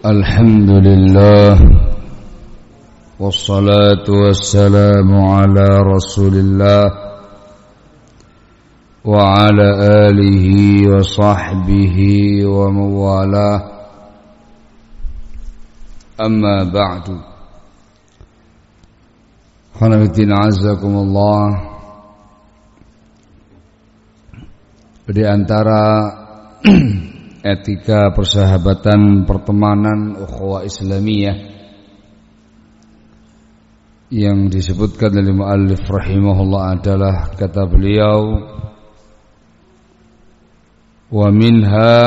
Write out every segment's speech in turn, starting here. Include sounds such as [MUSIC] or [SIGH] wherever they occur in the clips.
الحمد لله والصلاة والسلام على رسول الله وعلى آله وصحبه وموالاه. أما بعد. خنفتين عزكم الله. Di antara [CLEARS THROAT] etika persahabatan pertemanan ukhuwah Islamiyah. Yang disebutkan oleh muallif rahimahullah adalah kata beliau wa minha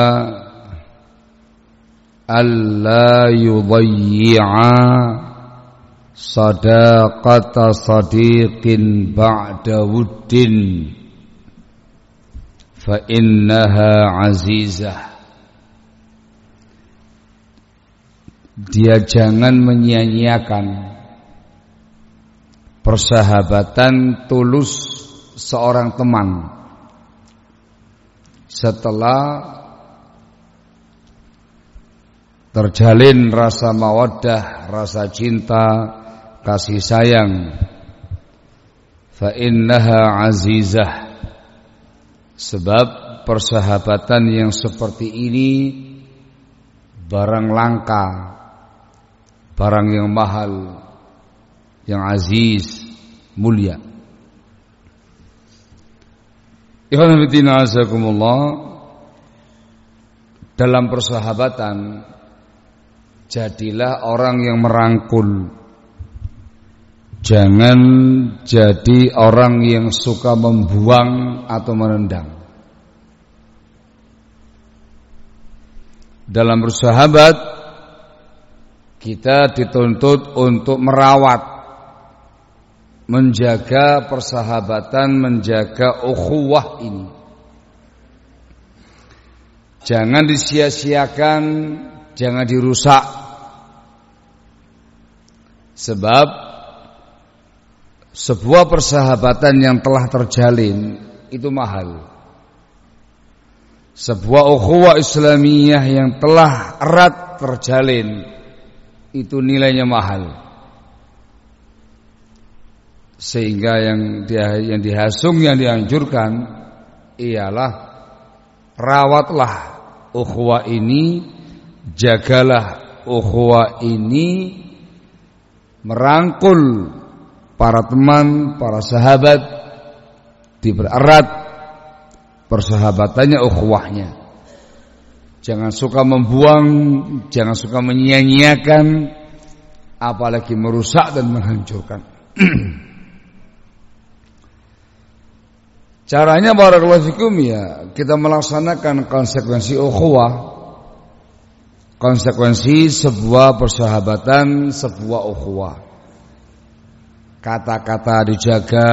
alla yudayyi'a sadaqata sadiqin ba'da wuddin fa innaha azizah dia jangan menyia-nyiakan persahabatan tulus seorang teman setelah terjalin rasa mawaddah, rasa cinta, kasih sayang. Fa innaha azizah. Sebab persahabatan yang seperti ini barang langka barang yang mahal, yang aziz, mulia. Dalam persahabatan jadilah orang yang merangkul jangan jadi orang yang suka membuang atau menendang dalam bersahabat kita dituntut untuk merawat menjaga persahabatan, menjaga ukhuwah ini. Jangan disia-siakan, jangan dirusak. Sebab sebuah persahabatan yang telah terjalin itu mahal. Sebuah ukhuwah Islamiyah yang telah erat terjalin itu nilainya mahal. Sehingga yang dia yang dihasung yang dianjurkan ialah rawatlah ukhuwah ini, jagalah ukhuwah ini merangkul para teman, para sahabat dipererat persahabatannya ukhuwahnya. Jangan suka membuang, jangan suka menyia-nyiakan, apalagi merusak dan menghancurkan. [CLEARS THROAT] Caranya barakallahu fikum ya, kita melaksanakan konsekuensi ukhuwah. Konsekuensi sebuah persahabatan, sebuah ukhuwah. Kata-kata dijaga,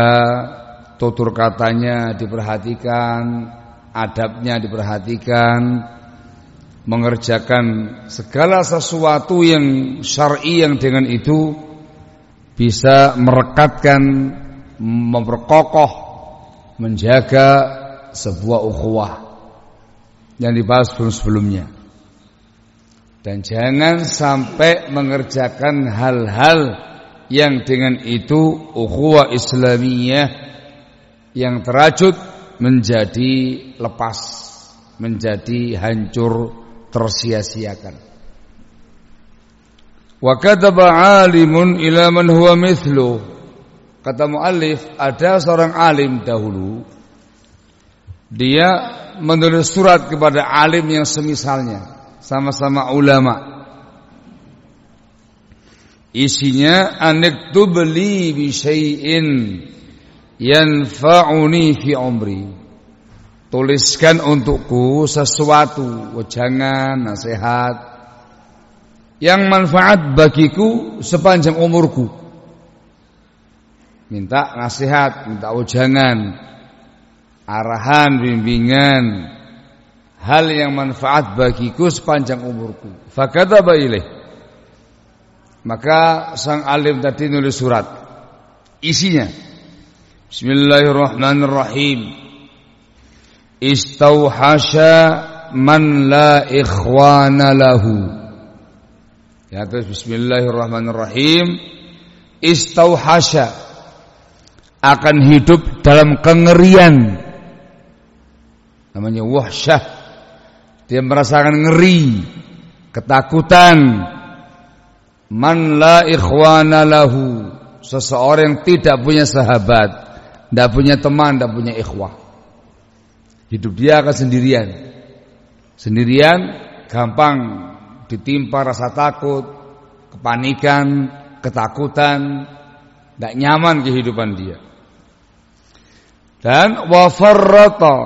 tutur katanya diperhatikan, adabnya diperhatikan, mengerjakan segala sesuatu yang syar'i yang dengan itu bisa merekatkan, memperkokoh, menjaga sebuah ukhuwah yang dibahas sebelum-sebelumnya. Dan jangan sampai mengerjakan hal-hal yang dengan itu ukhuwah Islamiyah yang terajut menjadi lepas, menjadi hancur tersia-siakan. Wa kataba alimun ila man huwa mithlu. Kata muallif, ada seorang alim dahulu dia menulis surat kepada alim yang semisalnya, sama-sama ulama. Isinya anektub li bi syai'in yanfa'uni fi umri. Tuliskan untukku sesuatu. Wejangan, nasihat. Yang manfaat bagiku sepanjang umurku. Minta nasihat, minta wejangan Arahan, bimbingan. Hal yang manfaat bagiku sepanjang umurku. Fakata bailih Maka sang alim tadi nulis surat. Isinya. Bismillahirrahmanirrahim istauhasha man la ikhwana lahu. Ya terus bismillahirrahmanirrahim. Istauhasya akan hidup dalam kengerian. Namanya wahsyah. Dia merasakan ngeri ketakutan. Man la ikhwana lahu. Seseorang yang tidak punya sahabat tidak punya teman tidak punya ikhwah hidup dia akan sendirian sendirian gampang ditimpa rasa takut, kepanikan, ketakutan, tidak nyaman kehidupan dia. Dan wa farrata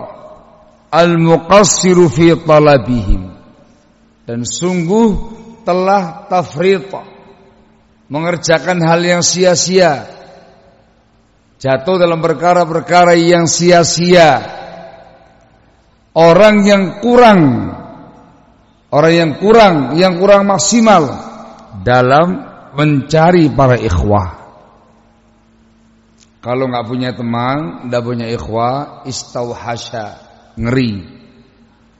al-muqassiru fi talabihim. Dan sungguh telah tafrita mengerjakan hal yang sia-sia. Jatuh dalam perkara-perkara yang sia-sia. Orang yang kurang orang yang kurang, yang kurang maksimal dalam mencari para ikhwah. Kalau nggak punya teman, nggak punya ikhwah, istauhasya, ngeri,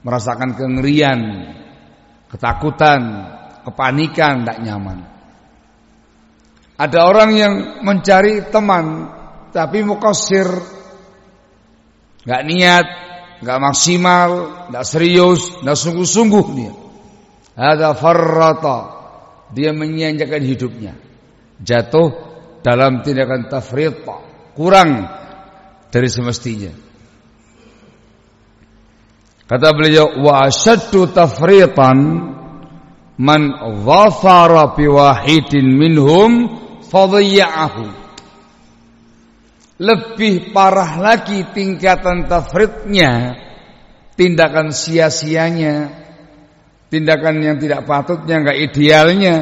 merasakan kengerian, ketakutan, kepanikan, tidak nyaman. Ada orang yang mencari teman, tapi mukosir, nggak niat, nggak maksimal, nggak serius, nggak sungguh-sungguh dia. Ada farrata. Dia menyanyikan hidupnya. Jatuh dalam tindakan tafrita. Kurang dari semestinya. Kata beliau, wa asyaddu tafritan man dhafara wahidin minhum fadhiyya'ahu. Lebih parah lagi tingkatan tafridnya, tindakan sia-sianya, tindakan yang tidak patutnya, nggak idealnya.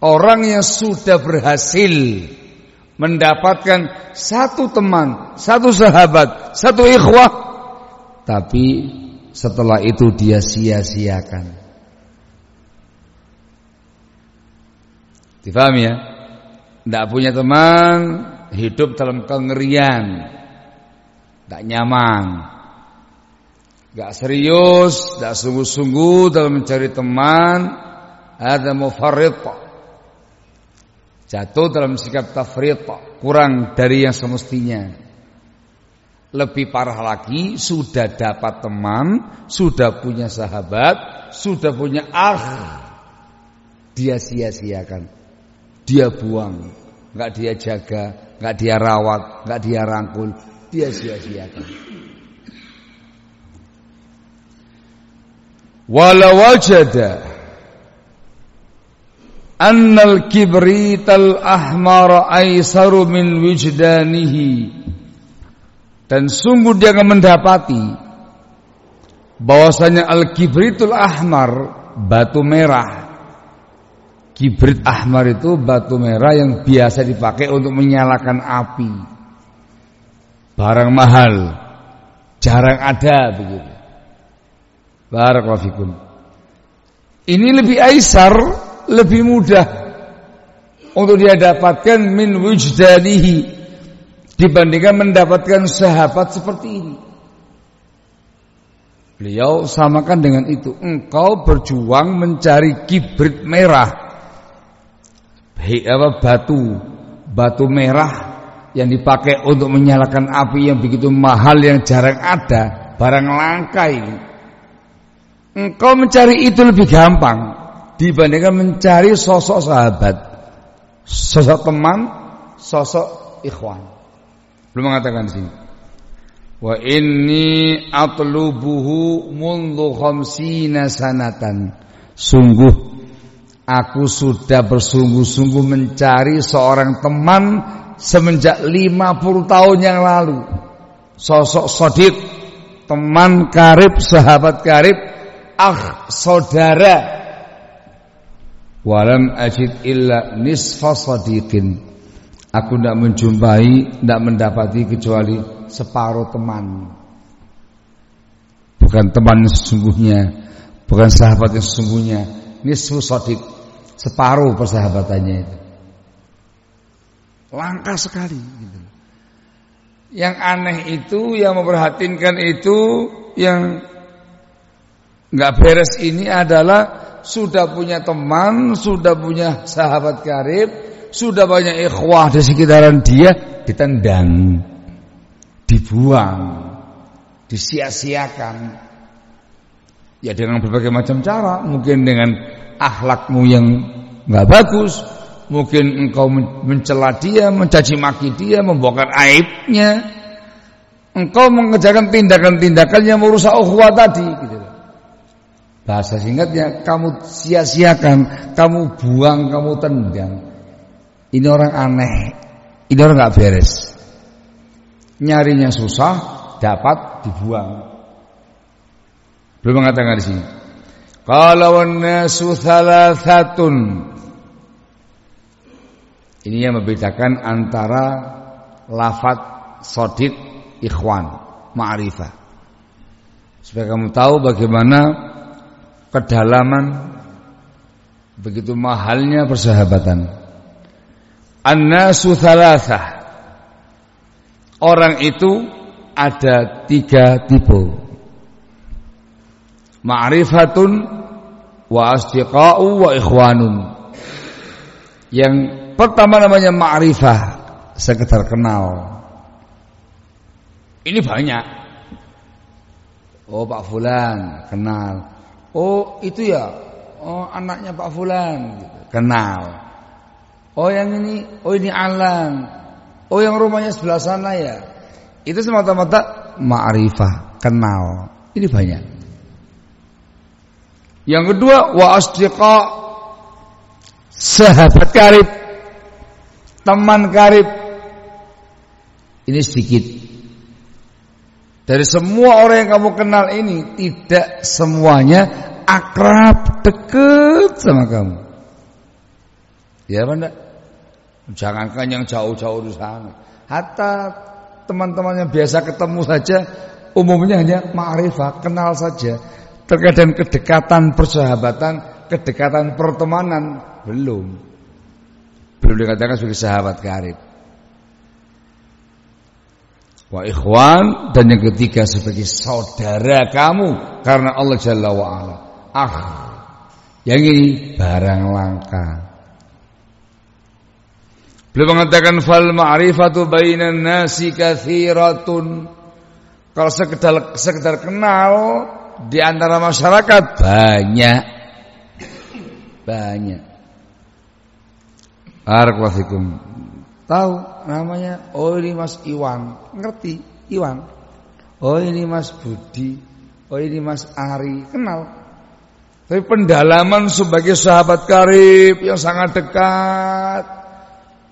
Orang yang sudah berhasil mendapatkan satu teman, satu sahabat, satu ikhwah, tapi setelah itu dia sia-siakan. Difahami ya? Tidak punya teman, hidup dalam kengerian, tidak nyaman. Gak serius, gak sungguh-sungguh dalam mencari teman, ada mufarrita. Jatuh dalam sikap tafrita, kurang dari yang semestinya. Lebih parah lagi, sudah dapat teman, sudah punya sahabat, sudah punya ah, dia sia-siakan, dia buang, nggak dia jaga, nggak dia rawat, nggak dia rangkul, dia sia-siakan. wala wajada annal kibrital ahmar aisaru min wijdanihi dan sungguh dia akan mendapati bahwasanya al kibritul ahmar batu merah kibrit ahmar itu batu merah yang biasa dipakai untuk menyalakan api barang mahal jarang ada begitu Barakallahu Ini lebih aisar, lebih mudah untuk dia dapatkan min wujdanihi dibandingkan mendapatkan sahabat seperti ini. Beliau samakan dengan itu. Engkau berjuang mencari kibrit merah. Apa batu, batu merah yang dipakai untuk menyalakan api yang begitu mahal yang jarang ada, barang langka ini. Engkau mencari itu lebih gampang dibandingkan mencari sosok sahabat, sosok teman, sosok ikhwan. Belum mengatakan sini. Wa inni atlubuhu mundu khamsina sanatan. Sungguh aku sudah bersungguh-sungguh mencari seorang teman semenjak 50 tahun yang lalu. Sosok sodit, teman karib, sahabat karib akh saudara. Walam ajid illa nisfa sadiqin aku tidak menjumpai tidak mendapati kecuali separuh teman. Bukan teman sesungguhnya bukan sahabat yang sesungguhnya nisfu sadiq separuh persahabatannya itu langka sekali gitu. yang aneh itu yang memperhatikan itu yang nggak beres ini adalah sudah punya teman, sudah punya sahabat karib, sudah banyak ikhwah di sekitaran dia ditendang, dibuang, disia-siakan. Ya dengan berbagai macam cara, mungkin dengan akhlakmu yang nggak bagus, mungkin engkau mencela dia, mencaci maki dia, membongkar aibnya, engkau mengerjakan tindakan-tindakan yang merusak ukhuwah tadi, gitu. Bahasa singkatnya, kamu sia-siakan, kamu buang, kamu tendang. Ini orang aneh, ini orang nggak beres. Nyarinya susah, dapat dibuang. Belum mengatakan di sini. Kalau nasu thalathatun. Ini yang membedakan antara lafat sodid ikhwan ma'rifah. Supaya kamu tahu bagaimana kedalaman begitu mahalnya persahabatan. An-nasu thalathah. Orang itu ada tiga tipe. Ma'rifatun wa asdiqa'u wa ikhwanun. Yang pertama namanya ma'rifah, sekedar kenal. Ini banyak. Oh Pak Fulan, kenal. Oh itu ya, oh anaknya Pak Fulan, gitu. kenal. Oh yang ini, oh ini Alan. Oh yang rumahnya sebelah sana ya. Itu semata-mata ma'rifah, kenal. Ini banyak. Yang kedua wa asdiqa sahabat karib, teman karib. Ini sedikit. Dari semua orang yang kamu kenal ini tidak semuanya akrab, dekat sama kamu. Ya benda. Jangankan yang jauh-jauh di sana. Hatta teman-teman yang biasa ketemu saja umumnya hanya ma'rifah, kenal saja. Terkadang kedekatan persahabatan, kedekatan pertemanan belum. Belum dikatakan sebagai sahabat karib wa ikhwan dan yang ketiga sebagai saudara kamu karena Allah Jalla wa ala. Ah, yang ini barang langka. Beliau mengatakan fal ma'rifatu bainan nasi katsiratun. Kalau sekedar sekedar kenal di antara masyarakat banyak. Banyak. Barakallahu Tahu namanya, oh ini Mas Iwan, ngerti Iwan. Oh ini Mas Budi, oh ini Mas Ari, kenal. Tapi pendalaman sebagai sahabat karib yang sangat dekat,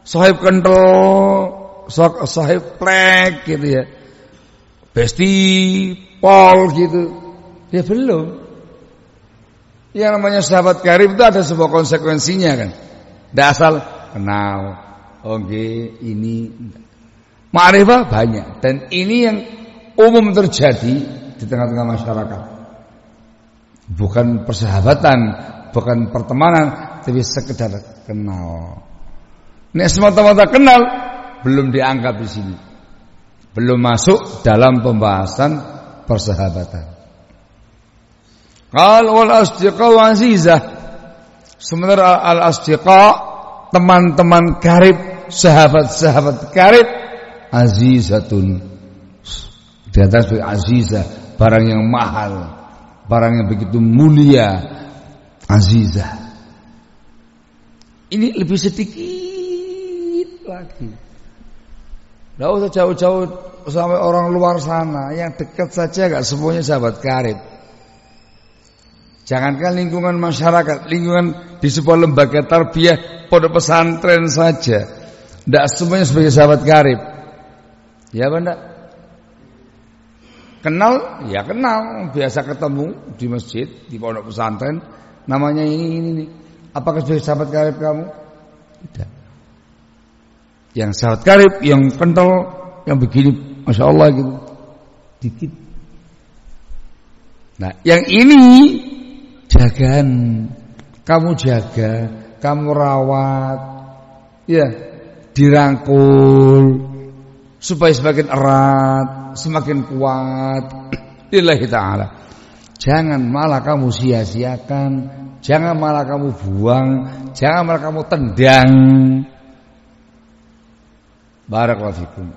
sahib kental, sahib plek gitu ya. Besti Paul gitu. Ya belum. Yang namanya sahabat karib itu ada sebuah konsekuensinya kan. Tidak asal kenal, Oke, ini ma'rifah banyak dan ini yang umum terjadi di tengah-tengah masyarakat. Bukan persahabatan, bukan pertemanan, tapi sekedar kenal. Nek semata-mata kenal belum dianggap di sini. Belum masuk dalam pembahasan persahabatan. Qal wal asdiqa azizah. Sementara al asdiqa teman-teman karib sahabat-sahabat karib azizatun. Di atas azizah barang yang mahal barang yang begitu mulia azizah. Ini lebih sedikit lagi. Tidak usah jauh-jauh sampai orang luar sana Yang dekat saja gak semuanya sahabat karib Jangankan lingkungan masyarakat Lingkungan di sebuah lembaga tarbiyah Pondok pesantren saja tidak semuanya sebagai sahabat karib. Ya benda. Kenal, ya kenal, biasa ketemu di masjid, di pondok pesantren, namanya ini ini ini. Apakah sebagai sahabat karib kamu? Tidak. Yang sahabat karib, yang kental, yang begini, masya Allah gitu, dikit. Nah, yang ini jagaan, kamu jaga, kamu rawat, ya dirangkul supaya semakin erat, semakin kuat. Lillahi taala. Jangan malah kamu sia-siakan, jangan malah kamu buang, jangan malah kamu tendang. Barakallahu.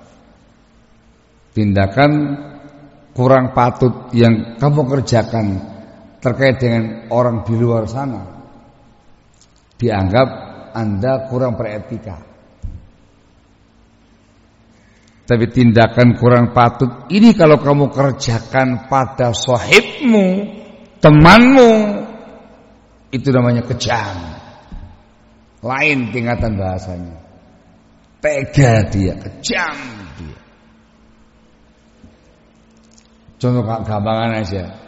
Tindakan kurang patut yang kamu kerjakan terkait dengan orang di luar sana dianggap Anda kurang beretika. Tapi tindakan kurang patut ini kalau kamu kerjakan pada sohibmu, temanmu, itu namanya kejam. Lain tingkatan bahasanya. Tega dia, kejam dia. Contoh gampangan aja.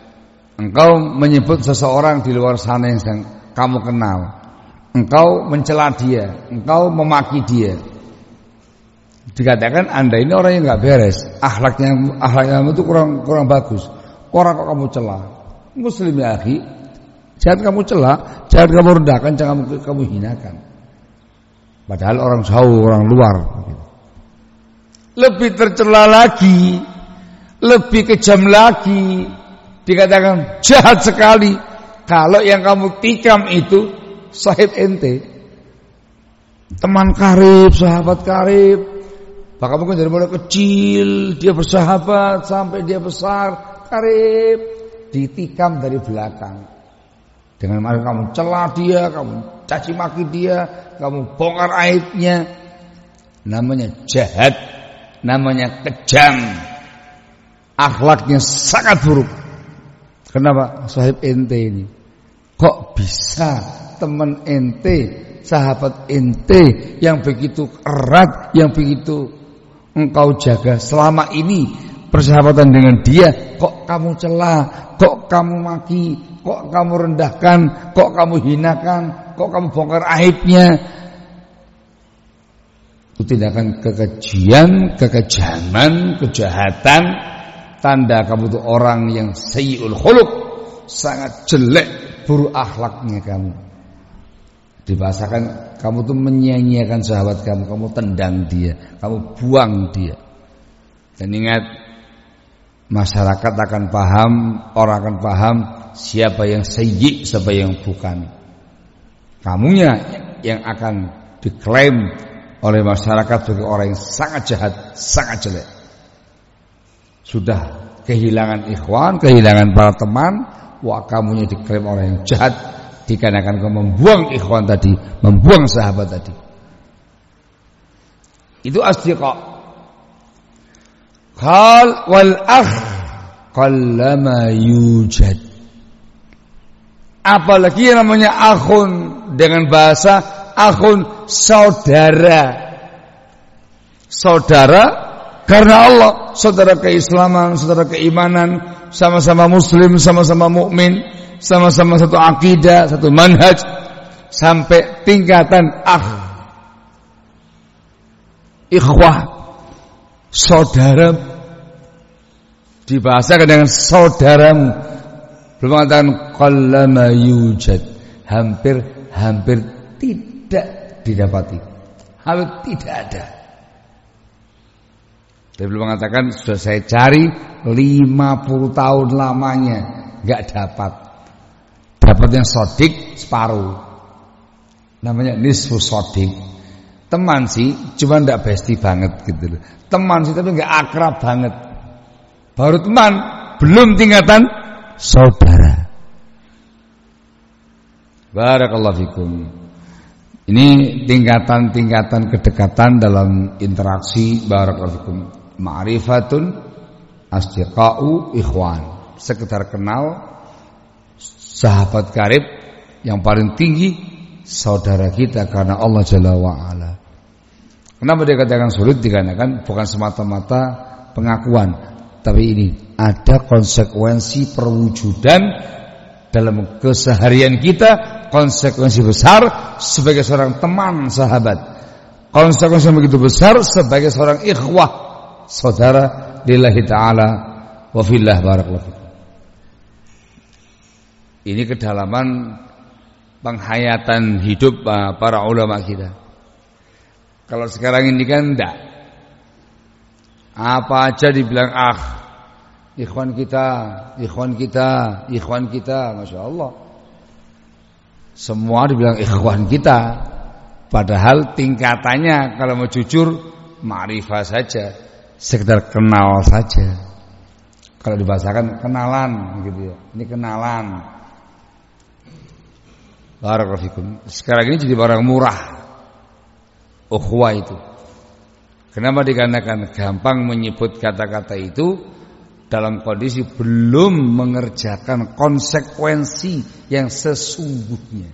Engkau menyebut seseorang di luar sana yang kamu kenal. Engkau mencela dia, engkau memaki dia dikatakan anda ini orang yang nggak beres, akhlaknya akhlaknya itu kurang kurang bagus. Orang kok kamu celah? Muslim ya jangan kamu celah, jangan kamu rendahkan, jangan kamu, kamu hinakan. Padahal orang jauh, orang luar. Lebih tercela lagi, lebih kejam lagi, dikatakan jahat sekali. Kalau yang kamu tikam itu sahib ente, teman karib, sahabat karib, Bahkan mungkin dari mulai kecil dia bersahabat sampai dia besar, karib ditikam dari belakang. Dengan mari kamu celah dia, kamu caci maki dia, kamu bongkar aibnya. Namanya jahat, namanya kejam. Akhlaknya sangat buruk. Kenapa? Sahib ente ini. Kok bisa teman ente, sahabat ente yang begitu erat, yang begitu engkau jaga selama ini persahabatan dengan dia kok kamu celah, kok kamu maki, kok kamu rendahkan, kok kamu hinakan, kok kamu bongkar aibnya. Itu tindakan kekejian, kekejaman, kejahatan, tanda kamu itu orang yang sayyul khuluq, sangat jelek buruk akhlaknya kamu. Dibahasakan kamu tuh menyia-nyiakan sahabat kamu, kamu tendang dia, kamu buang dia. Dan ingat masyarakat akan paham, orang akan paham siapa yang sayyi, siapa yang bukan. Kamunya yang akan diklaim oleh masyarakat sebagai orang yang sangat jahat, sangat jelek. Sudah kehilangan ikhwan, kehilangan para teman, wah kamunya diklaim orang yang jahat, dikarenakan kau membuang ikhwan tadi, membuang sahabat tadi. Itu asdiqa. Qal wal akh qallama yujad. Apalagi yang namanya akhun dengan bahasa akhun saudara. Saudara karena Allah, saudara keislaman, saudara keimanan, sama-sama muslim, sama-sama mukmin sama-sama satu akidah, satu manhaj sampai tingkatan ah ikhwah saudara dibahasakan dengan saudaramu. Belum mengatakan qallama yujad. Hampir hampir tidak didapati. Hampir tidak ada dia belum mengatakan sudah saya cari 50 tahun lamanya nggak dapat Dapat yang sodik separuh. Namanya nisfu sodik. Teman sih, cuma ndak besti banget gitu loh. Teman sih tapi nggak akrab banget. Baru teman, belum tingkatan saudara. Barakallahu fikum. Ini tingkatan-tingkatan kedekatan dalam interaksi barakallahu fikum. Ma'rifatun asdiqa'u ikhwan. Sekedar kenal sahabat karib yang paling tinggi saudara kita karena Allah Jalla wa'ala. Kenapa dia katakan sulit dikarenakan bukan semata-mata pengakuan, tapi ini ada konsekuensi perwujudan dalam keseharian kita, konsekuensi besar sebagai seorang teman sahabat. Konsekuensi begitu besar sebagai seorang ikhwah, saudara lillahi taala wa fillah barakallahu ini kedalaman penghayatan hidup uh, para ulama kita. Kalau sekarang ini kan enggak. Apa aja dibilang ah. ikhwan kita, ikhwan kita, ikhwan kita, masya Allah. Semua dibilang ikhwan kita, padahal tingkatannya kalau mau jujur ma'rifah saja, sekedar kenal saja. Kalau dibahasakan kenalan gitu ya. Ini kenalan. Barakallahu Sekarang ini jadi barang murah. Ukhwah itu. Kenapa dikarenakan gampang menyebut kata-kata itu dalam kondisi belum mengerjakan konsekuensi yang sesungguhnya.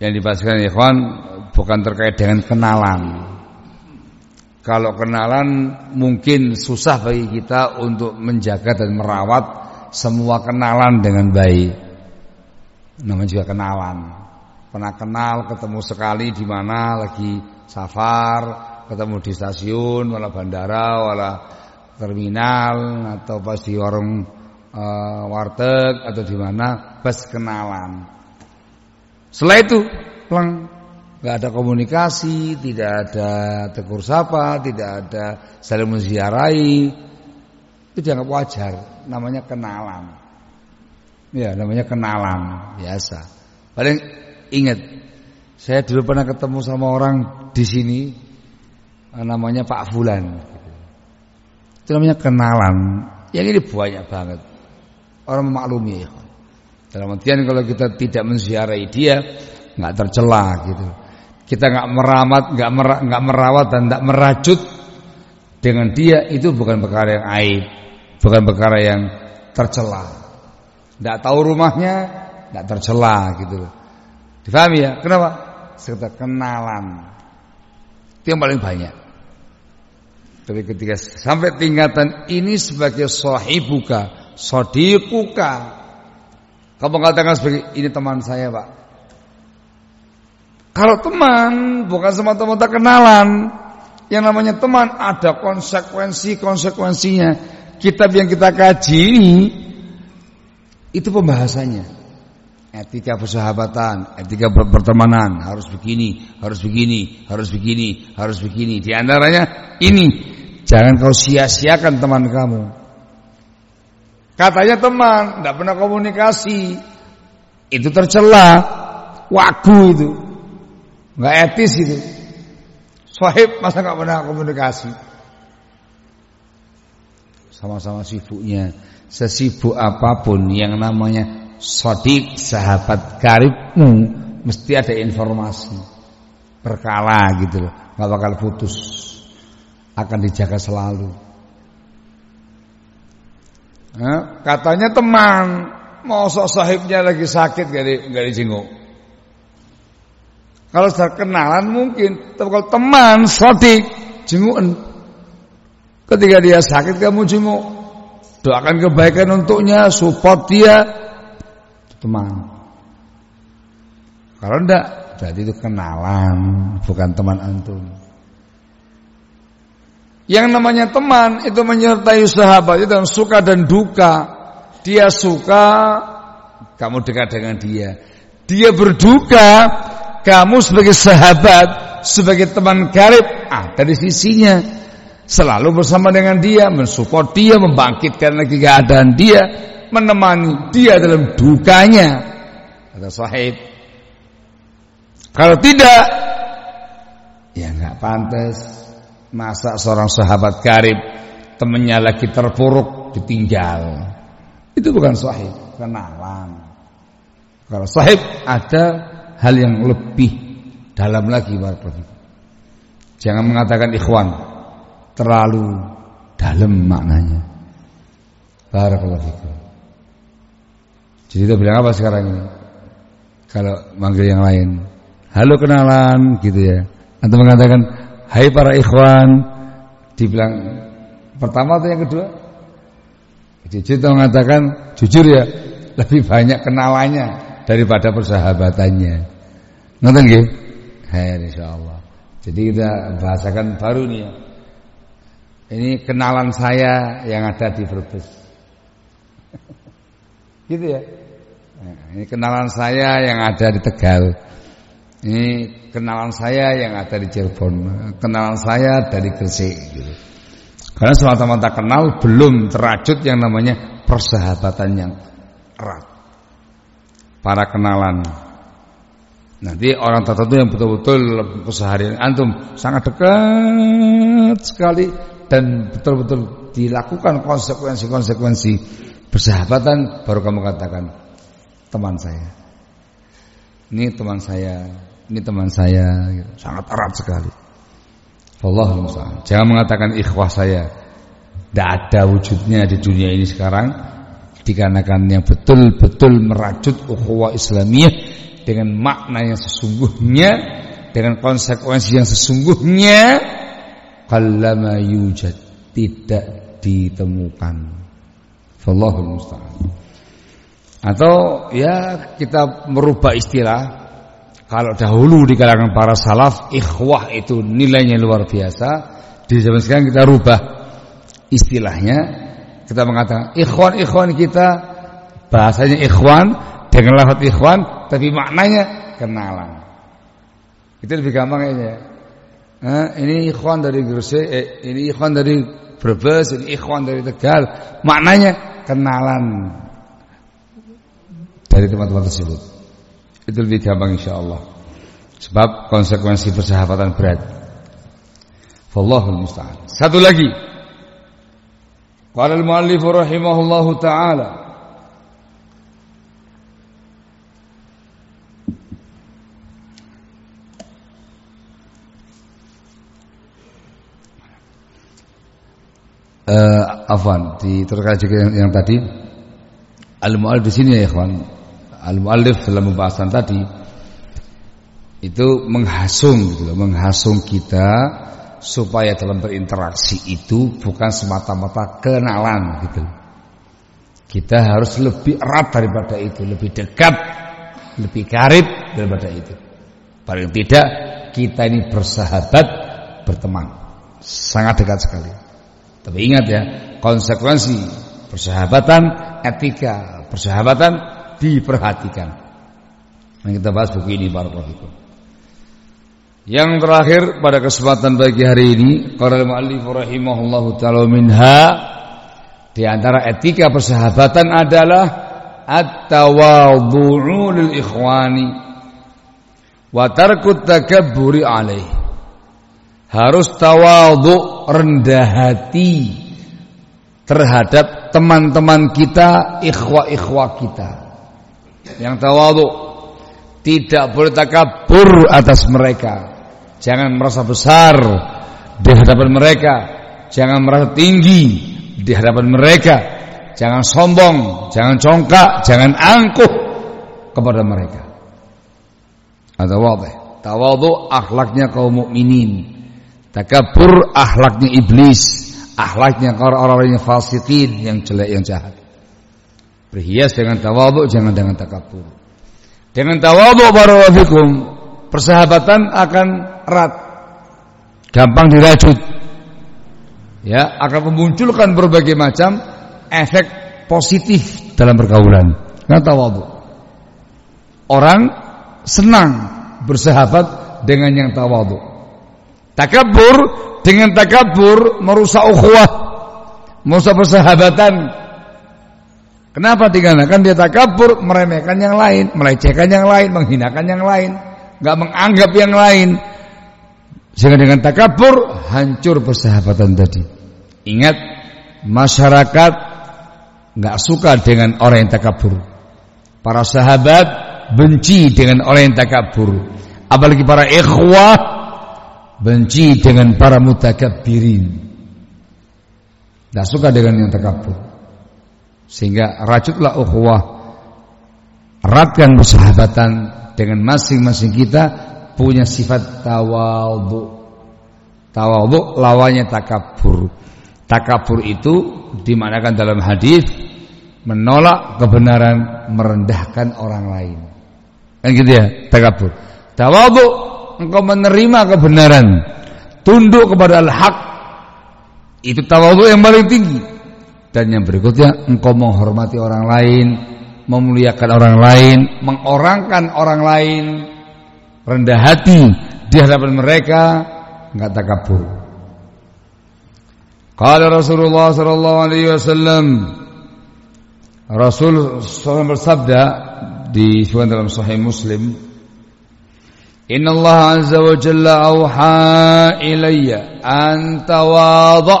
Yang dibahaskan ikhwan bukan terkait dengan kenalan. Kalau kenalan mungkin susah bagi kita untuk menjaga dan merawat semua kenalan dengan baik. Namanya juga kenalan. Pernah kenal ketemu sekali di mana lagi safar, ketemu di stasiun, wala bandara, wala terminal atau pas di warung e, warteg atau di mana pas kenalan. Setelah itu, pleng nggak ada komunikasi, tidak ada tegur sapa, tidak ada saling menziarahi. Itu dianggap wajar, namanya kenalan. Ya, namanya kenalan biasa. Paling ingat, saya dulu pernah ketemu sama orang di sini namanya Pak Fulan. Itu namanya kenalan. Yang ini banyak banget. Orang memaklumi. Dalam artian kalau kita tidak menziarahi dia, nggak tercela gitu kita nggak merawat, nggak nggak merawat dan nggak merajut dengan dia itu bukan perkara yang aib, bukan perkara yang tercela. Tidak tahu rumahnya, tidak tercela gitu. Difahami ya? Kenapa? Sekedar kenalan. Itu yang paling banyak. Tapi ketika sampai tingkatan ini sebagai sahibuka, sodiquka. Kamu katakan sebagai ini teman saya, Pak. Kalau teman bukan semata-mata kenalan, yang namanya teman ada konsekuensi-konsekuensinya. Kitab yang kita kaji ini itu pembahasannya. Etika persahabatan, etika pertemanan harus begini, harus begini, harus begini, harus begini. Di antaranya ini, jangan kau sia-siakan teman kamu. Katanya teman, tidak pernah komunikasi, itu tercela, wagu itu. Nggak etis itu. Sahib masa nggak pernah komunikasi. Sama-sama sibuknya. Sesibuk apa pun yang namanya sodik sahabat karibmu mesti ada informasi berkala gitu loh, nggak bakal putus, akan dijaga selalu. Nah, katanya teman, mau sok sahibnya lagi sakit gak di, gak dijenguk. Kalau sudah kenalan mungkin, tapi kalau teman, sodik, jengukan. Ketika dia sakit kamu jenguk, doakan kebaikan untuknya, support dia, teman. Kalau enggak, berarti itu kenalan, bukan teman antum. Yang namanya teman itu menyertai sahabat itu dalam suka dan duka. Dia suka, kamu dekat dengan dia. Dia berduka, kamu sebagai sahabat, sebagai teman karib, ah dari sisinya selalu bersama dengan dia, mensupport dia, membangkitkan lagi keadaan dia, menemani dia dalam dukanya. Kata sahib. Kalau tidak, ya nggak pantas. Masa seorang sahabat karib temannya lagi terpuruk ditinggal. Itu bukan sahib, kenalan. Kalau sahib ada hal yang lebih dalam lagi barakallahu Jangan mengatakan ikhwan terlalu dalam maknanya. Barakallahu fikum. Jadi kita bilang apa sekarang ini? Kalau manggil yang lain, halo kenalan gitu ya. Atau mengatakan hai para ikhwan, dibilang pertama atau yang kedua? Jujur mengatakan jujur ya, lebih banyak kenalannya daripada persahabatannya. Nonton nggih? Hai insyaallah. Jadi kita bahasakan baru nih ya. Ini kenalan saya yang ada di Brebes. [LAUGHS] gitu ya. Ini kenalan saya yang ada di Tegal. Ini kenalan saya yang ada di Cirebon. Kenalan saya dari Gresik gitu. Karena semata-mata kenal belum terajut yang namanya persahabatan yang erat. Para kenalan. Nanti orang tertentu yang betul-betul keseharian antum sangat dekat sekali dan betul-betul dilakukan konsekuensi-konsekuensi persahabatan baru kamu katakan teman saya. Ini teman saya, ini teman saya, gitu. sangat erat sekali. Allah Jangan mengatakan ikhwah saya. Tidak ada wujudnya di dunia ini sekarang dikarenakan yang betul-betul merajut ukhuwah Islamiyah dengan makna yang sesungguhnya, dengan konsekuensi yang sesungguhnya, kallama yujad tidak ditemukan. Wallahu musta'an. Atau ya kita merubah istilah kalau dahulu di kalangan para salaf ikhwah itu nilainya luar biasa, di zaman sekarang kita rubah istilahnya kita mengatakan ikhwan-ikhwan kita bahasanya ikhwan dengan lafaz ikhwan tapi maknanya kenalan. Itu lebih gampang ya. Nah, ini ikhwan dari Gresik, eh, ini ikhwan dari Brebes, ini ikhwan dari Tegal. Maknanya kenalan dari teman-teman tersebut. Itu lebih gampang insya Allah. Sebab konsekuensi persahabatan berat. Wallahul musta'an. Satu lagi. Qala al-muallif rahimahullahu taala uh, afwan diteruskan juga yang, yang tadi al muallif di sini ya ikhwan al muallif dalam pembahasan tadi itu menghasung gitu loh, menghasung kita supaya dalam berinteraksi itu bukan semata-mata kenalan gitu. Kita harus lebih erat daripada itu, lebih dekat, lebih karib daripada itu. Paling tidak kita ini bersahabat, berteman. Sangat dekat sekali. Tapi ingat ya, konsekuensi persahabatan, etika persahabatan diperhatikan. Yang kita bahas buku ini barakallahu Yang terakhir pada kesempatan pagi hari ini, qala al-muallif rahimahullahu taala minha di antara etika persahabatan adalah at-tawadhu'u lil ikhwani wa tarku takabburi alaihi harus tawadhu rendah hati terhadap teman-teman kita, ikhwah-ikhwah kita. Yang tawadhu tidak boleh takabur atas mereka. Jangan merasa besar di hadapan mereka, jangan merasa tinggi di hadapan mereka. Jangan sombong, jangan congkak, jangan angkuh kepada mereka. Ada wadih. Tawadhu akhlaknya kaum mukminin. Takabur ahlaknya iblis, ahlaknya orang-orang yang fasikin, yang jelek, yang jahat. Berhias dengan tawadhu, jangan dengan takabur. Dengan tawadhu barakallahu persahabatan akan erat. Gampang dirajut. Ya, akan memunculkan berbagai macam efek positif dalam pergaulan. Karena tawadhu. Orang senang bersahabat dengan yang tawadhu. Takabur dengan takabur merusak ukhuwah, merusak persahabatan. Kenapa dikarenakan dia takabur meremehkan yang lain, melecehkan yang lain, menghinakan yang lain, nggak menganggap yang lain. Sehingga dengan takabur hancur persahabatan tadi. Ingat masyarakat nggak suka dengan orang yang takabur. Para sahabat benci dengan orang yang takabur. Apalagi para ikhwah benci dengan para mutakabbirin. Tidak suka dengan yang takabur. Sehingga rajutlah ukhuwah. Eratkan persahabatan dengan masing-masing kita punya sifat tawadhu. Tawadhu lawannya takabur. Takabur itu dimanakan dalam hadis menolak kebenaran, merendahkan orang lain. Kan gitu ya, takabur. Tawadhu engkau menerima kebenaran, tunduk kepada al-haq. Itu tawadhu yang paling tinggi. Dan yang berikutnya engkau menghormati orang lain, memuliakan orang lain, mengorangkan orang lain, rendah hati di hadapan mereka, enggak takabur. Qala Rasulullah sallallahu alaihi wasallam Rasul SAW bersabda di dalam Sahih Muslim Allah azza wa jalla auha ilayya an tawadha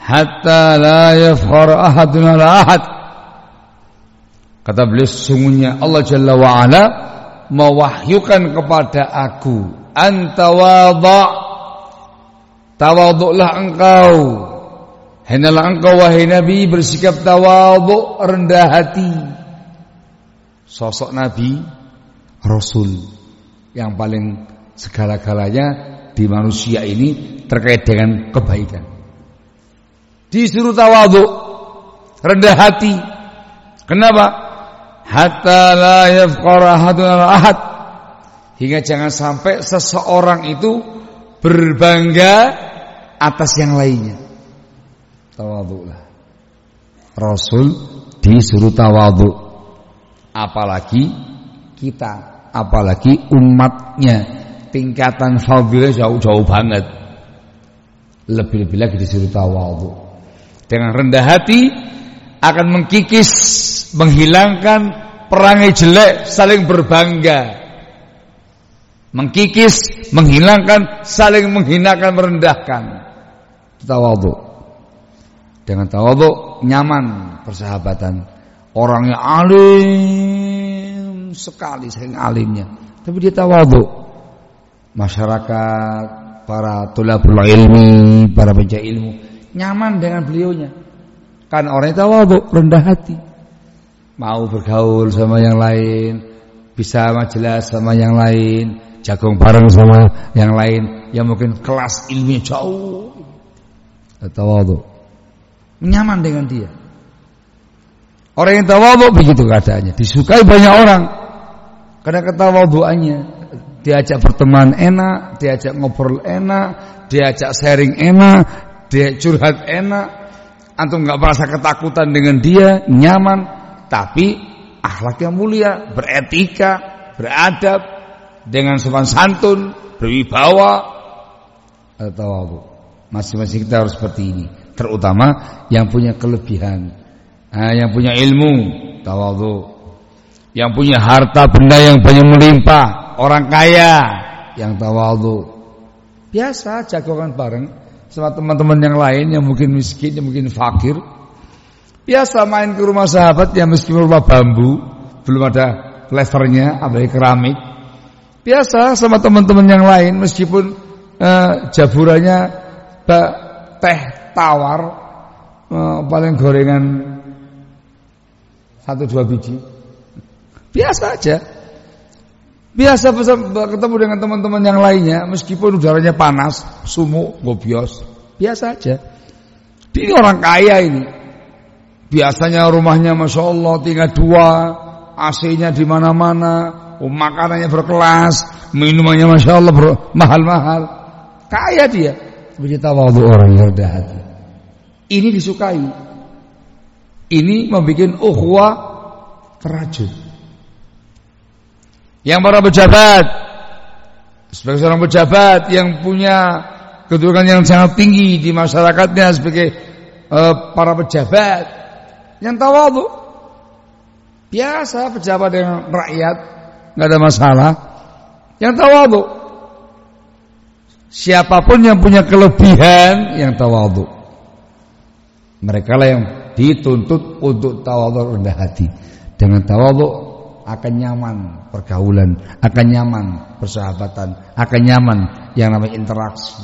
hatta la yafkhar ahadun ala ahad. Kata beliau sesungguhnya Allah Jalla wa ala mewahyukan kepada aku antawadha tawadhulah engkau. Hendalah engkau wahai nabi bersikap tawadhu rendah hati. Sosok nabi rasul yang paling segala-galanya di manusia ini terkait dengan kebaikan. Disuruh tawadhu rendah hati. Kenapa? Hatta la yafqara ahadun ahad. Hingga jangan sampai seseorang itu berbangga atas yang lainnya. Tawadhulah Rasul disuruh tawadhu. Apalagi kita apalagi umatnya tingkatan fadilah jauh-jauh banget lebih-lebih lagi disuruh tawadhu dengan rendah hati akan mengkikis menghilangkan perangai jelek, saling berbangga. Mengkikis, menghilangkan, saling menghinakan, merendahkan. Tawadhu. Dengan tawadhu nyaman persahabatan. Orangnya alim sekali, saking alimnya. Tapi dia tawadhu. Masyarakat, para tulabul ilmi, para pencari ilmu nyaman dengan beliaunya. Kan orang tawadhu, rendah hati mau bergaul sama yang lain, bisa majelis sama yang lain, jagung bareng sama yang lain yang mungkin kelas ilmu jauh. Tawadhu. Nyaman dengan dia. Orang yang tawadhu begitu keadaannya, disukai banyak orang. Karena ketawadhuannya, diajak berteman enak, diajak ngobrol enak, diajak sharing enak, dia curhat enak. Antum nggak merasa ketakutan dengan dia, nyaman, tapi akhlak yang mulia, beretika, beradab, dengan sopan santun, berwibawa. Atau apa. Masing-masing kita harus seperti ini, terutama yang punya kelebihan, nah, yang punya ilmu, tawadhu, yang punya harta benda yang banyak melimpah, orang kaya yang tawadhu. Biasa jagokan bareng sama teman-teman yang lain yang mungkin miskin, yang mungkin fakir, Biasa main ke rumah sahabat yang meskipun rumah bambu, belum ada levernya, ada keramik. Biasa sama teman-teman yang lain meskipun uh, jaburannya teh tawar uh, paling gorengan satu dua biji. Biasa aja. Biasa ketemu dengan teman-teman yang lainnya meskipun udaranya panas, sumuk, gobios. Biasa aja. Ini orang kaya ini. Biasanya rumahnya Masya Allah tinggal dua AC-nya di mana-mana oh, Makanannya berkelas Minumannya Masya Allah mahal-mahal Kaya dia Begitu waktu orang yang rendah hati Ini disukai Ini membuat ukhwah terajun Yang para pejabat Sebagai seorang pejabat yang punya kedudukan yang sangat tinggi di masyarakatnya sebagai uh, para pejabat yang tawadhu. Biasa pejabat dengan rakyat, nggak ada masalah. Yang tawadhu. Siapa pun yang punya kelebihan yang tawadhu. Mereka lah yang dituntut untuk tawadhu rendah hati. Dengan tawadhu akan nyaman pergaulan, akan nyaman persahabatan, akan nyaman yang namanya interaksi.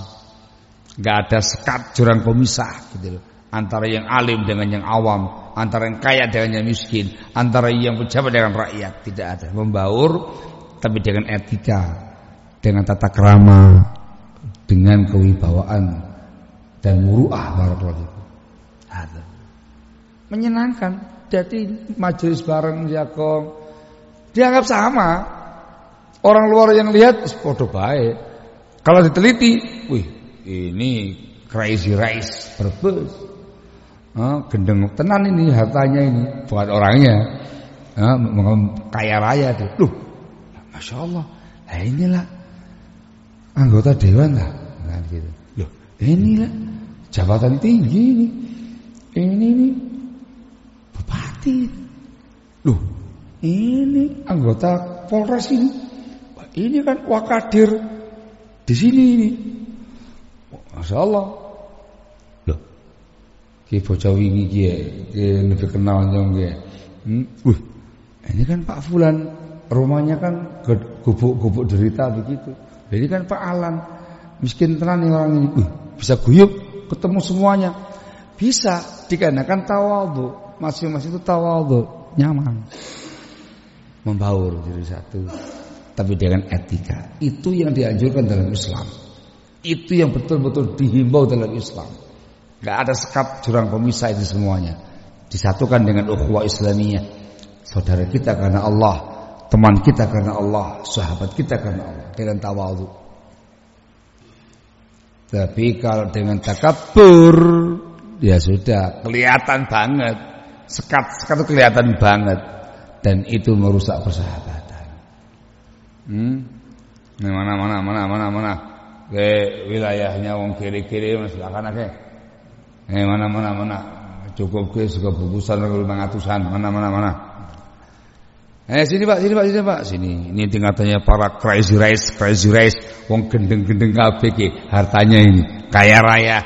Gak ada sekat jurang pemisah gitu loh antara yang alim dengan yang awam, antara yang kaya dengan yang miskin, antara yang pejabat dengan rakyat, tidak ada. Membaur tapi dengan etika, dengan tata krama, dengan kewibawaan dan muruah Ada. Menyenangkan. Jadi majelis bareng jakong dianggap sama. Orang luar yang lihat podo baik. Kalau diteliti, wih, ini crazy rice berbes oh, gendeng tenan ini hartanya ini buat orangnya oh, kaya raya tuh loh masya Allah nah inilah anggota dewan lah nah, gitu loh inilah jabatan tinggi ini. Ini nih bupati. Loh, ini anggota Polres ini. Ini kan wakadir di sini ini. Masya Allah. Loh, ki bocah wingi ki ki lebih kenal nyong ki. Hmm, uh, ini kan Pak Fulan, rumahnya kan gubuk-gubuk derita begitu. Ini kan Pak Alan, miskin tenan orang ini. Uh, bisa guyup, ketemu semuanya. Bisa dikarenakan tawaldu. Masing-masing itu tawaldu, nyaman. Membaur jadi satu. Tapi dengan etika. Itu yang dianjurkan dalam Islam. Itu yang betul-betul dihimbau dalam Islam. Gak ada sekat jurang pemisah itu semuanya. Disatukan dengan ukhuwah Islamiyah. Saudara kita karena Allah, teman kita karena Allah, sahabat kita karena Allah dengan tawadhu. Tapi kalau dengan takabur ya sudah kelihatan banget. Sekat-sekat itu kelihatan banget dan itu merusak persahabatan. Hmm? Ini mana mana mana mana mana ke wilayahnya wong kiri-kiri silakan aja. Eh mana mana mana cukup ke suka bungkusan lima ratusan mana mana mana. Eh sini Pak, sini Pak, sini Pak, sini. Ini tingkatannya para crazy race, crazy race, wong gendeng-gendeng kabeh hartanya ini kaya raya.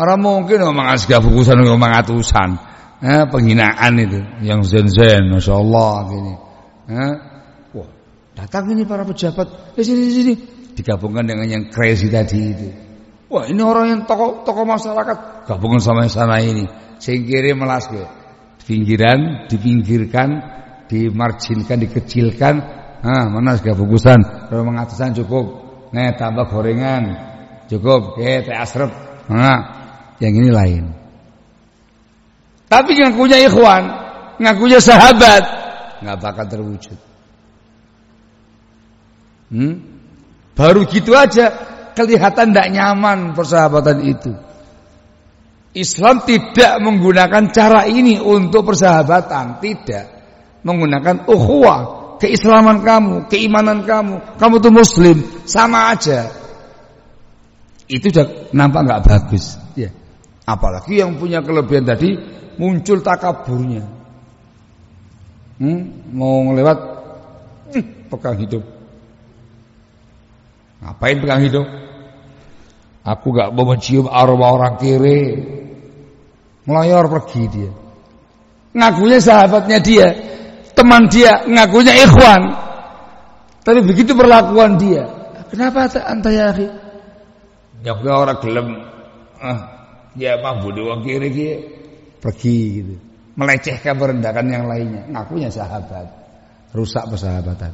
Orang mungkin ngomong asga bungkusan ngomong atusan. Eh, penghinaan itu yang zen-zen, Masya Allah gini. Eh, wah, datang ini para pejabat. Eh sini sini digabungkan dengan yang crazy tadi itu. Wah, ini orang yang tokoh tokoh masyarakat gabungan sama yang sana ini. Singkiri melas gue. Pinggiran, dipinggirkan, dimarginkan, dikecilkan. Ah, mana segala bungkusan, kalau mengatusan cukup. Nih tambah gorengan, cukup. Oke, teh asrep. Nah, yang ini lain. Tapi ngakunya ikhwan, ngakunya sahabat, nggak bakal terwujud. Hmm? Baru gitu aja kelihatan tidak nyaman persahabatan itu. Islam tidak menggunakan cara ini untuk persahabatan, tidak. Menggunakan ukhuwah, keislaman kamu, keimanan kamu, kamu tuh muslim, sama aja. Itu sudah nampak nggak bagus, ya. Apalagi yang punya kelebihan tadi muncul takaburnya. Hmm, mau ngelewat hmm, pegang hidup. Ngapain pegang hidup? Aku gak mau mencium aroma orang kiri. Melayar pergi dia. Ngakunya sahabatnya dia, teman dia, ngakunya ikhwan. Tapi begitu perlakuan dia. Kenapa anta ya? Nyoknya orang gelem. Ah, ya mah bodoh kiri kia. Pergi gitu. Melecehkan merendahkan yang lainnya. Ngakunya sahabat. Rusak persahabatan.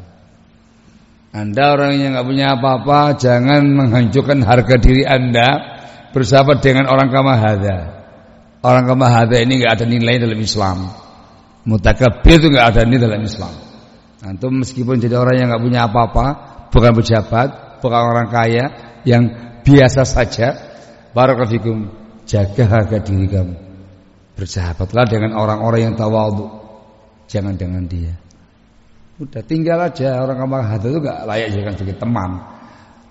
Anda orang yang nggak punya apa-apa, jangan menghancurkan harga diri Anda bersahabat dengan orang kamahada. Orang kamahada ini nggak ada nilai dalam Islam. Mutakabir itu nggak ada nilai dalam Islam. Antum meskipun jadi orang yang nggak punya apa-apa, bukan pejabat, bukan orang kaya, yang biasa saja, barakallahu jaga harga diri kamu. Bersahabatlah dengan orang-orang yang tawadhu. Jangan dengan dia. Udah tinggal aja orang kamar hati itu gak layak jadi sebagai teman.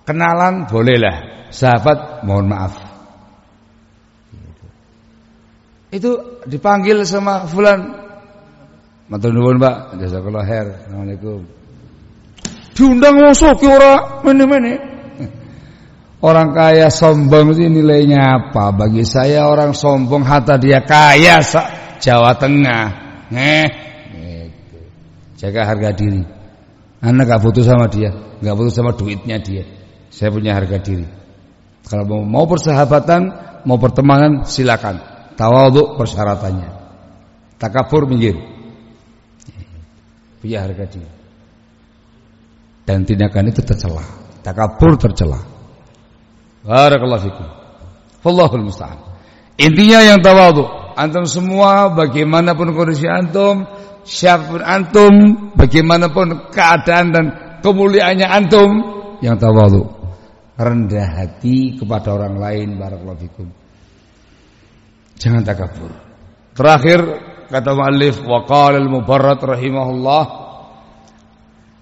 Kenalan bolehlah, sahabat mohon maaf. Itu dipanggil sama fulan. Matur nuwun, Pak. Jazakallah khair. Assalamualaikum. Diundang masuk ki ora mene-mene. Orang kaya sombong itu nilainya apa? Bagi saya orang sombong harta dia kaya Jawa Tengah. Eh, gitu. Jaga harga diri. Anda gak butuh sama dia, gak butuh sama duitnya dia. Saya punya harga diri. Kalau mau, mau persahabatan, mau pertemanan, silakan. Tawadhu persyaratannya. Takabur minggir. Punya harga diri. Dan tindakan itu tercela. Takabur tercela. Barakallahu fikum. Wallahul musta'an. Intinya yang tawadhu. Antum semua bagaimanapun kondisi antum, siapa pun antum, bagaimanapun keadaan dan kemuliaannya antum, yang tawadhu. Rendah hati kepada orang lain barakallahu fikum. Jangan takabur. Terakhir kata muallif wa qala al-mubarrad rahimahullah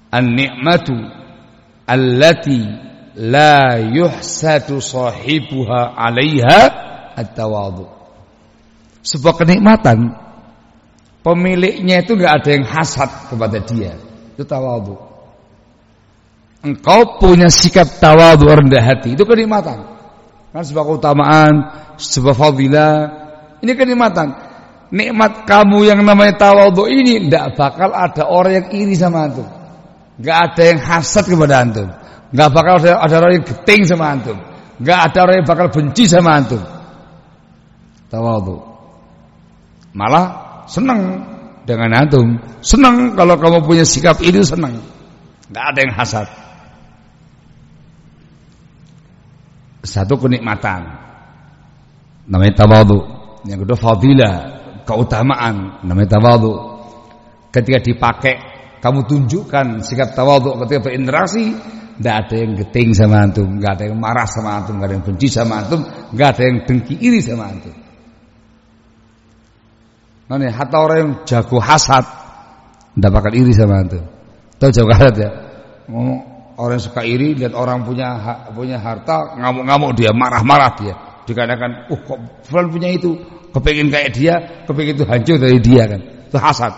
an-ni'matu allati la yuhsadu sahibuha 'alaiha at-tawadhu. Sebuah kenikmatan pemiliknya itu enggak ada yang hasad kepada dia. Itu tawadhu. Engkau punya sikap tawadhu rendah hati, itu kenikmatan. Kan sebuah keutamaan, sebuah fadilah. Ini kenikmatan. Nikmat kamu yang namanya tawadhu ini tidak bakal ada orang yang iri sama antum. Enggak ada yang hasad kepada antum. Enggak bakal ada, ada orang yang geting sama antum. Enggak ada orang yang bakal benci sama antum. Tawadhu. Malah senang dengan antum. Senang kalau kamu punya sikap itu senang. Enggak ada yang hasad. Satu kenikmatan. Namanya tawadhu. Yang kedua fadilah, keutamaan namanya tawadhu. Ketika dipakai kamu tunjukkan sikap tawadhu ketika berinteraksi, tidak ada yang geting sama antum, nggak ada yang marah sama antum, nggak ada yang benci sama antum, nggak ada yang dengki iri sama antum. Nih, hatta orang yang jago hasad tidak bakal iri sama antum. Tahu jago hasad ya? Orang yang suka iri lihat orang punya punya harta ngamuk-ngamuk dia, marah-marah dia. Dikarenakan, uh kok fulan punya itu, kepingin kayak dia, kepingin itu hancur dari dia kan. Itu hasad.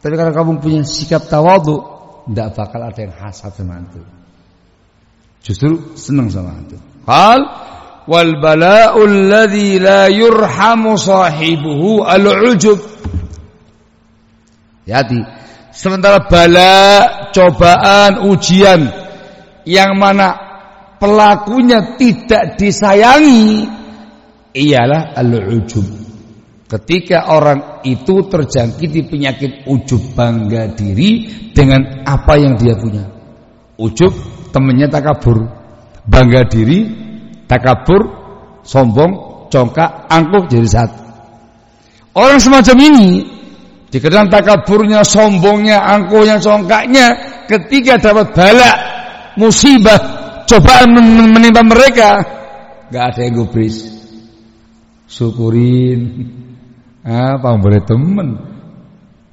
Tapi kalau kamu punya sikap tawadhu, tidak bakal ada yang hasad sama antum. Justru senang sama antum. Hal wal bala'u alladhi la yurhamu sahibuhu al-ujub. Hati. Sementara bala, cobaan, ujian yang mana pelakunya tidak disayangi ialah al-ujub Ketika orang itu terjangkiti penyakit ujub bangga diri dengan apa yang dia punya. Ujub temannya takabur. Bangga diri, takabur, sombong, congkak, angkuh jadi satu. Orang semacam ini dikenal takaburnya, sombongnya, angkuhnya, congkaknya ketika dapat balak, musibah, cobaan menimpa mereka, nggak ada yang gubris. Syukurin apa boleh teman?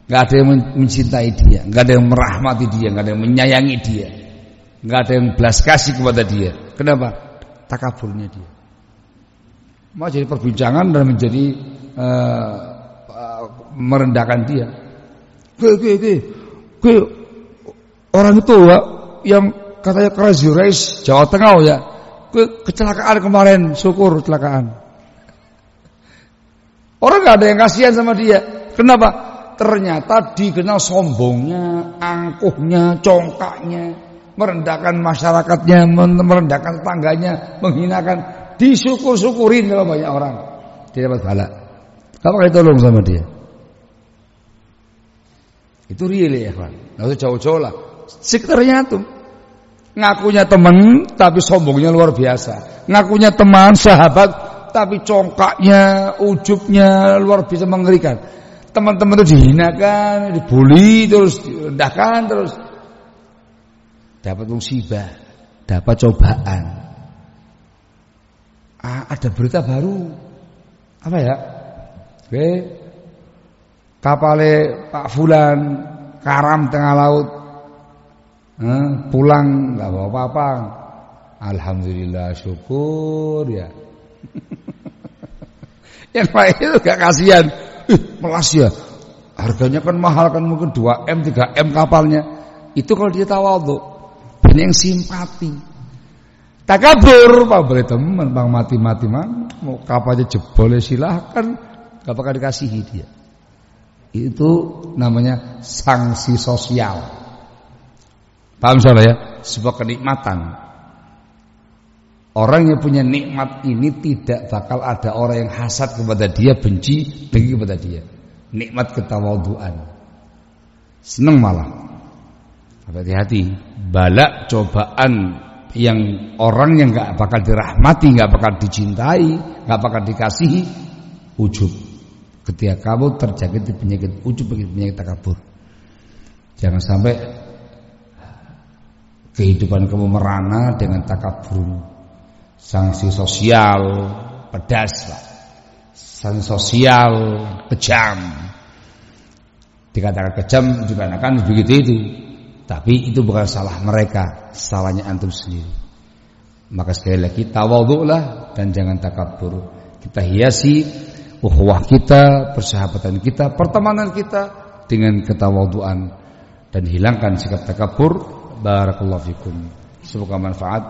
Gak ada yang mencintai dia, gak ada yang merahmati dia, gak ada yang menyayangi dia, gak ada yang belas kasih kepada dia. Kenapa? Takaburnya dia. Mau jadi perbincangan dan menjadi uh, uh, merendahkan dia. Ke, ke, ke, ke orang itu ya, yang katanya crazy race Jawa Tengah ya, ke kecelakaan kemarin, syukur kecelakaan. Orang nggak ada yang kasihan sama dia. Kenapa? Ternyata dikenal sombongnya, angkuhnya, congkaknya, merendahkan masyarakatnya, merendahkan tetangganya, menghinakan, disyukur-syukurin kalau banyak orang. Dia dapat balak. Kamu tolong sama dia. Itu real ya? Nggak usah jauh-jauh lah. Sekitarnya tuh. Ngakunya teman, tapi sombongnya luar biasa. Ngakunya teman, sahabat, tapi congkaknya, ujubnya luar biasa mengerikan. Teman-teman itu dihinakan, dibully terus, direndahkan terus. Dapat musibah, dapat cobaan. Ah, ada berita baru. Apa ya? Oke. Kapale Pak Fulan karam tengah laut. Eh, pulang nggak bawa apa-apa. Alhamdulillah syukur ya. [LAUGHS] Yang lain itu gak kasihan. Ih, melas ya. Harganya kan mahal kan mungkin 2M, 3M kapalnya. Itu kalau dia tawadhu. Banyak yang simpati. Takabur, Pak boleh teman, Bang mati-mati man. Mau jebol ya silahkan. Gak bakal dikasihi dia. Itu namanya sanksi sosial. Paham salah ya? Sebuah kenikmatan Orang yang punya nikmat ini tidak bakal ada orang yang hasad kepada dia, benci, benci kepada dia. Nikmat ketawaduan. Senang malah. Hati-hati. Balak cobaan yang orang yang nggak bakal dirahmati, nggak bakal dicintai, nggak bakal dikasihi, ujub. Ketika kamu terjangkit penyakit ujub, penyakit takabur. Jangan sampai kehidupan kamu merana dengan takabur sanksi sosial pedas lah. sanksi sosial kejam dikatakan kejam juga akan begitu itu tapi itu bukan salah mereka salahnya antum sendiri Maka sekali lagi tawaduklah dan jangan takabur. Kita hiasi ukhuwah kita, persahabatan kita, pertemanan kita dengan ketawaduan dan hilangkan sikap takabur. Barakallahu fikum. Semoga manfaat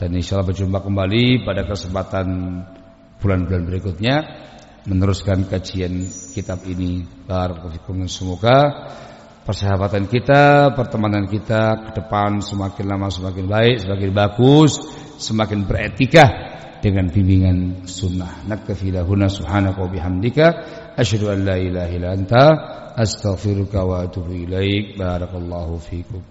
dan insyaallah berjumpa kembali pada kesempatan bulan-bulan berikutnya meneruskan kajian kitab ini. Barakallahu fikum. Semoga persahabatan kita, pertemanan kita ke depan semakin lama semakin baik, semakin bagus, semakin beretika dengan bimbingan sunnah. Nakfi lahuna subhanaka wa bihamdika asyhadu an la ilaha illa anta astaghfiruka wa atubu ilaik. Barakallahu fikum.